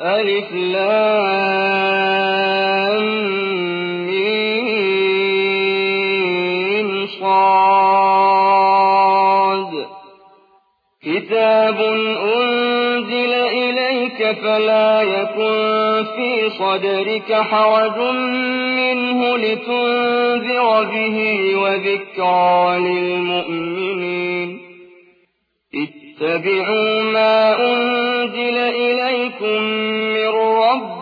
ألف لام صاد. كتاب أنزل إليك فلا يكن في صدرك حرج منه لتنذر به وذكرى للمؤمنين. اتبعوا ما أنزل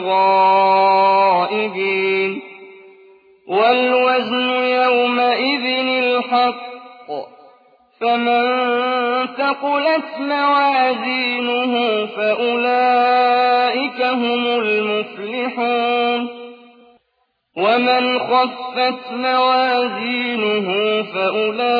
كنا غائبين والوزن يومئذ الحق فمن ثقلت موازينه فأولئك هم المفلحون ومن خفت موازينه فأولئك